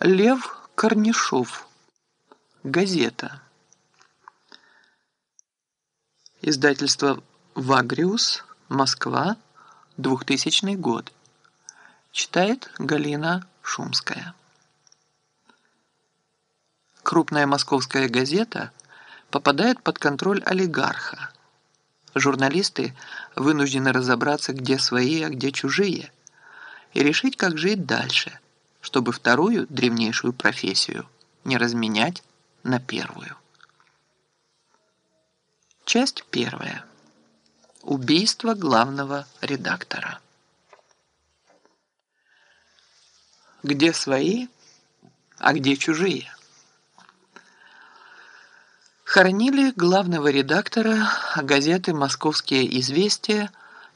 Лев Корнишов. Газета. Издательство «Вагриус», Москва, 2000 год. Читает Галина Шумская. Крупная московская газета попадает под контроль олигарха. Журналисты вынуждены разобраться, где свои, а где чужие, и решить, как жить дальше – чтобы вторую древнейшую профессию не разменять на первую. Часть первая. Убийство главного редактора. Где свои, а где чужие? Хоронили главного редактора газеты «Московские известия»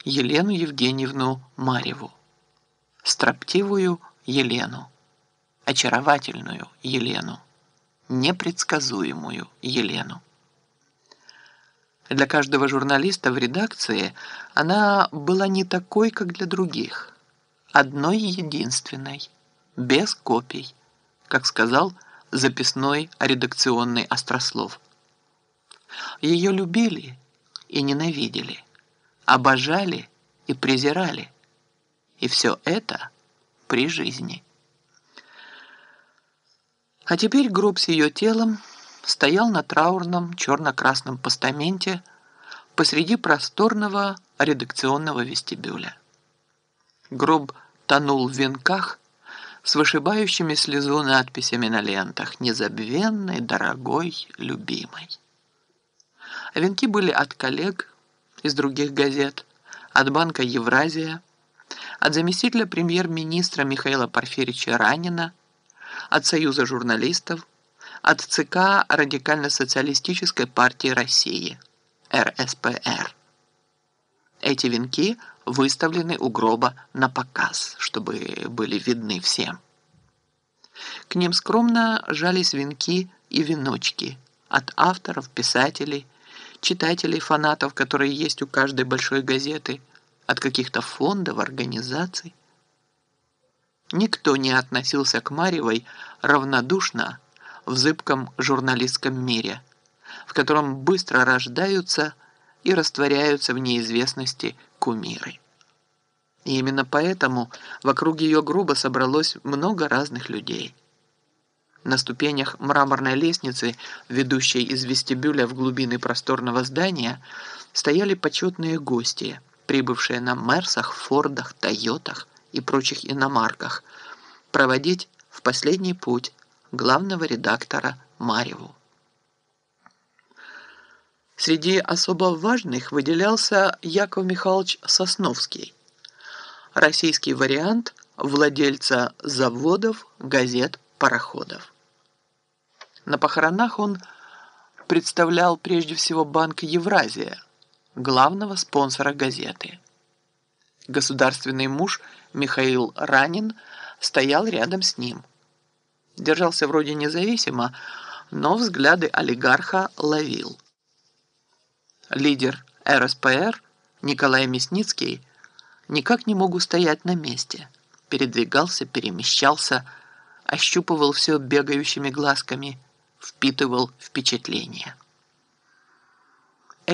Елену Евгеньевну Мареву, строптивую Елену, очаровательную Елену, непредсказуемую Елену. Для каждого журналиста в редакции она была не такой, как для других. Одной единственной, без копий, как сказал записной редакционный острослов. Ее любили и ненавидели, обожали и презирали. И все это – при жизни. А теперь гроб с ее телом стоял на траурном черно-красном постаменте посреди просторного редакционного вестибюля. Гроб тонул в венках с вышибающими слезу надписями на лентах «Незабвенной, дорогой, любимой». Венки были от коллег из других газет, от банка «Евразия», от заместителя премьер-министра Михаила Порфирьевича Ранина, от Союза журналистов, от ЦК Радикально-социалистической партии России, РСПР. Эти венки выставлены у гроба на показ, чтобы были видны всем. К ним скромно жались венки и веночки от авторов, писателей, читателей, фанатов, которые есть у каждой большой газеты – от каких-то фондов, организаций. Никто не относился к Марьевой равнодушно в зыбком журналистском мире, в котором быстро рождаются и растворяются в неизвестности кумиры. И именно поэтому вокруг ее грубо собралось много разных людей. На ступенях мраморной лестницы, ведущей из вестибюля в глубины просторного здания, стояли почетные гости – прибывшие на Мерсах, Фордах, Тойотах и прочих иномарках, проводить в последний путь главного редактора Марьеву. Среди особо важных выделялся Яков Михайлович Сосновский, российский вариант владельца заводов, газет, пароходов. На похоронах он представлял прежде всего Банк Евразия – главного спонсора газеты. Государственный муж Михаил Ранин стоял рядом с ним. Держался вроде независимо, но взгляды олигарха ловил. Лидер РСПР Николай Мясницкий никак не мог устоять на месте. Передвигался, перемещался, ощупывал все бегающими глазками, впитывал впечатления.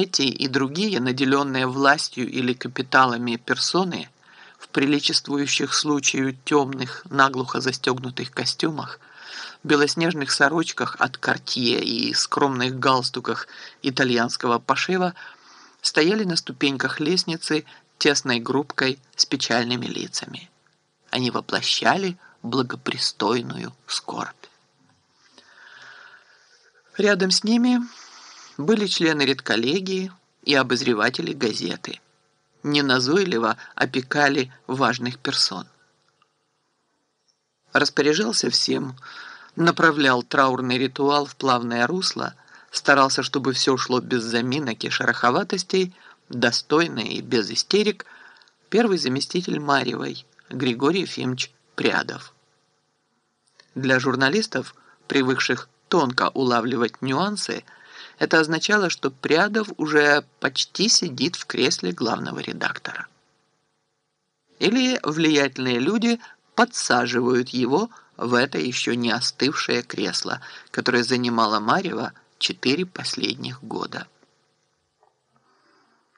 Эти и другие, наделенные властью или капиталами персоны, в приличествующих случаю темных, наглухо застегнутых костюмах, белоснежных сорочках от кортье и скромных галстуках итальянского пошива, стояли на ступеньках лестницы тесной группкой с печальными лицами. Они воплощали благопристойную скорбь. Рядом с ними были члены редколлегии и обозреватели газеты. Неназойливо опекали важных персон. Распоряжался всем, направлял траурный ритуал в плавное русло, старался, чтобы все шло без заминок и шероховатостей, достойно и без истерик, первый заместитель Марьевой Григорий Ефимович Прядов. Для журналистов, привыкших тонко улавливать нюансы, это означало, что Прядов уже почти сидит в кресле главного редактора. Или влиятельные люди подсаживают его в это еще не остывшее кресло, которое занимала Марева четыре последних года.